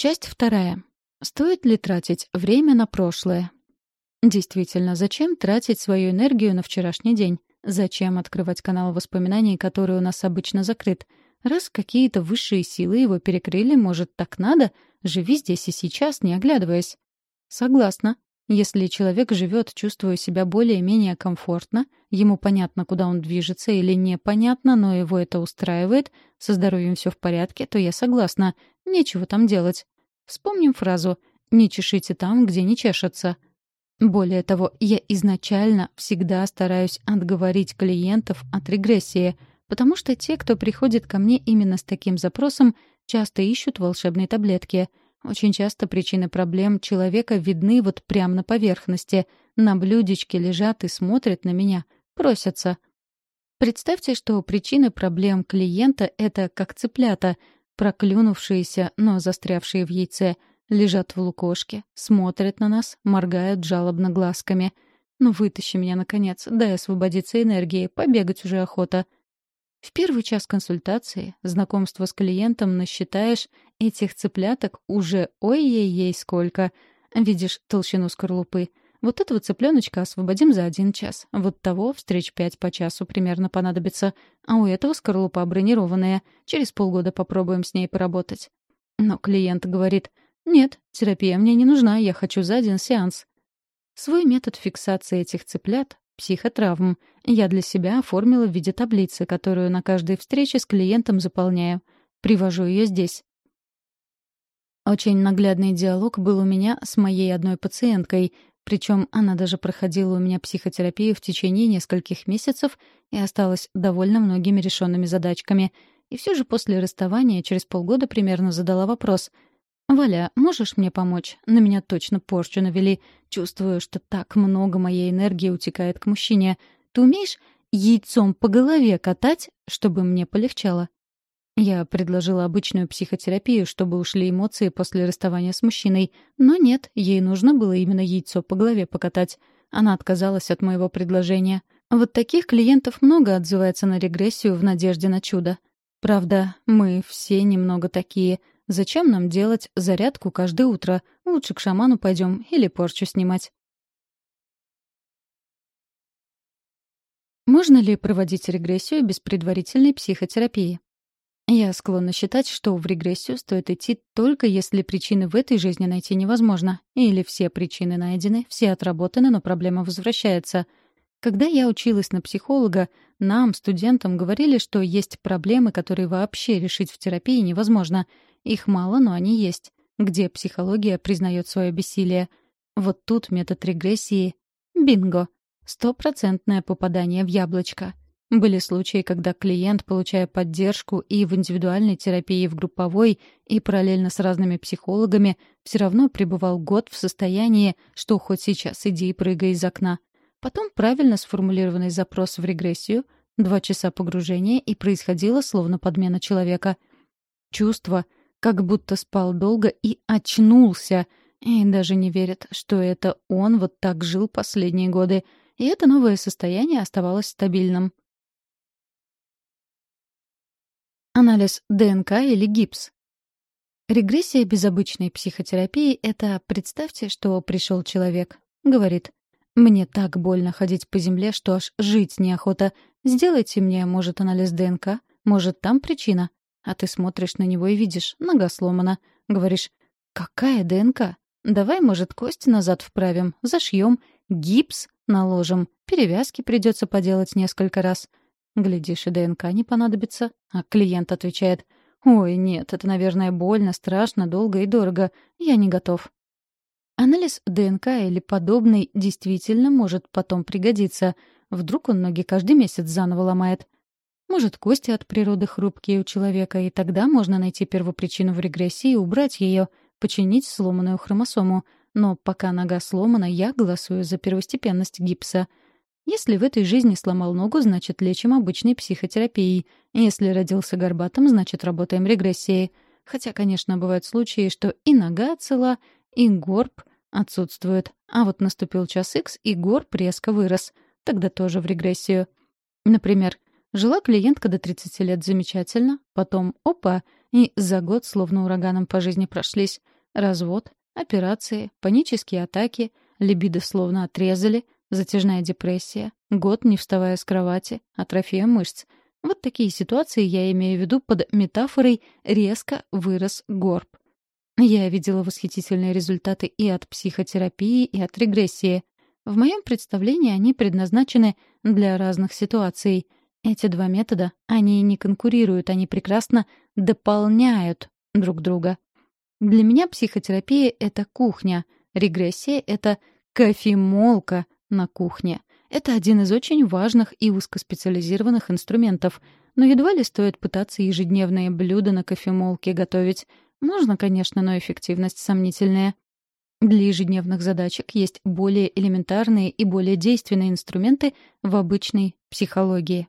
Часть вторая. Стоит ли тратить время на прошлое? Действительно, зачем тратить свою энергию на вчерашний день? Зачем открывать канал воспоминаний, который у нас обычно закрыт? Раз какие-то высшие силы его перекрыли, может, так надо? Живи здесь и сейчас, не оглядываясь. Согласна. Если человек живет, чувствуя себя более-менее комфортно, ему понятно, куда он движется, или непонятно, но его это устраивает, со здоровьем все в порядке, то я согласна. Нечего там делать. Вспомним фразу «не чешите там, где не чешется». Более того, я изначально всегда стараюсь отговорить клиентов от регрессии, потому что те, кто приходит ко мне именно с таким запросом, часто ищут волшебные таблетки — очень часто причины проблем человека видны вот прямо на поверхности. На блюдечке лежат и смотрят на меня, просятся. Представьте, что причины проблем клиента — это как цыплята, проклюнувшиеся, но застрявшие в яйце, лежат в лукошке, смотрят на нас, моргают жалобно глазками. «Ну вытащи меня, наконец, дай освободиться энергией, побегать уже охота». В первый час консультации, знакомства с клиентом, насчитаешь этих цыпляток уже ой-ей-ей сколько. Видишь толщину скорлупы. Вот этого цыпленочка освободим за один час. Вот того встреч пять по часу примерно понадобится. А у этого скорлупа бронированная. Через полгода попробуем с ней поработать. Но клиент говорит, «Нет, терапия мне не нужна, я хочу за один сеанс». Свой метод фиксации этих цыплят психотравм. Я для себя оформила в виде таблицы, которую на каждой встрече с клиентом заполняю. Привожу ее здесь. Очень наглядный диалог был у меня с моей одной пациенткой, причем она даже проходила у меня психотерапию в течение нескольких месяцев и осталась довольно многими решенными задачками. И все же после расставания через полгода примерно задала вопрос — «Валя, можешь мне помочь? На меня точно порчу навели. Чувствую, что так много моей энергии утекает к мужчине. Ты умеешь яйцом по голове катать, чтобы мне полегчало?» Я предложила обычную психотерапию, чтобы ушли эмоции после расставания с мужчиной. Но нет, ей нужно было именно яйцо по голове покатать. Она отказалась от моего предложения. Вот таких клиентов много отзывается на регрессию в надежде на чудо. Правда, мы все немного такие — Зачем нам делать зарядку каждое утро? Лучше к шаману пойдем или порчу снимать. Можно ли проводить регрессию без предварительной психотерапии? Я склонна считать, что в регрессию стоит идти только если причины в этой жизни найти невозможно. Или все причины найдены, все отработаны, но проблема возвращается. Когда я училась на психолога, нам, студентам, говорили, что есть проблемы, которые вообще решить в терапии невозможно — их мало, но они есть. Где психология признает свое бессилие. Вот тут метод регрессии — бинго. Стопроцентное попадание в яблочко. Были случаи, когда клиент, получая поддержку и в индивидуальной терапии, и в групповой, и параллельно с разными психологами, все равно пребывал год в состоянии, что хоть сейчас иди и прыгай из окна. Потом правильно сформулированный запрос в регрессию, два часа погружения, и происходило словно подмена человека. Чувство — как будто спал долго и очнулся. И даже не верит, что это он вот так жил последние годы. И это новое состояние оставалось стабильным. Анализ ДНК или гипс. Регрессия без обычной психотерапии — это представьте, что пришел человек. Говорит, «Мне так больно ходить по земле, что аж жить неохота. Сделайте мне, может, анализ ДНК? Может, там причина?» А ты смотришь на него и видишь, нога сломана. Говоришь, какая ДНК? Давай, может, кости назад вправим, зашьем, гипс наложим, перевязки придется поделать несколько раз. Глядишь, и ДНК не понадобится. А клиент отвечает, «Ой, нет, это, наверное, больно, страшно, долго и дорого. Я не готов». Анализ ДНК или подобный действительно может потом пригодиться. Вдруг он ноги каждый месяц заново ломает. Может, кости от природы хрупкие у человека, и тогда можно найти первопричину в регрессии и убрать ее, починить сломанную хромосому. Но пока нога сломана, я голосую за первостепенность гипса. Если в этой жизни сломал ногу, значит, лечим обычной психотерапией. Если родился горбатым, значит, работаем регрессией. Хотя, конечно, бывают случаи, что и нога цела, и горб отсутствует. А вот наступил час Х, и горб резко вырос. Тогда тоже в регрессию. Например, Жила клиентка до 30 лет замечательно, потом, опа, и за год словно ураганом по жизни прошлись. Развод, операции, панические атаки, либидо словно отрезали, затяжная депрессия, год не вставая с кровати, атрофия мышц. Вот такие ситуации я имею в виду под метафорой «резко вырос горб». Я видела восхитительные результаты и от психотерапии, и от регрессии. В моем представлении они предназначены для разных ситуаций. Эти два метода, они не конкурируют, они прекрасно дополняют друг друга. Для меня психотерапия — это кухня, регрессия — это кофемолка на кухне. Это один из очень важных и узкоспециализированных инструментов, но едва ли стоит пытаться ежедневные блюда на кофемолке готовить. Можно, конечно, но эффективность сомнительная. Для ежедневных задачек есть более элементарные и более действенные инструменты в обычной психологии.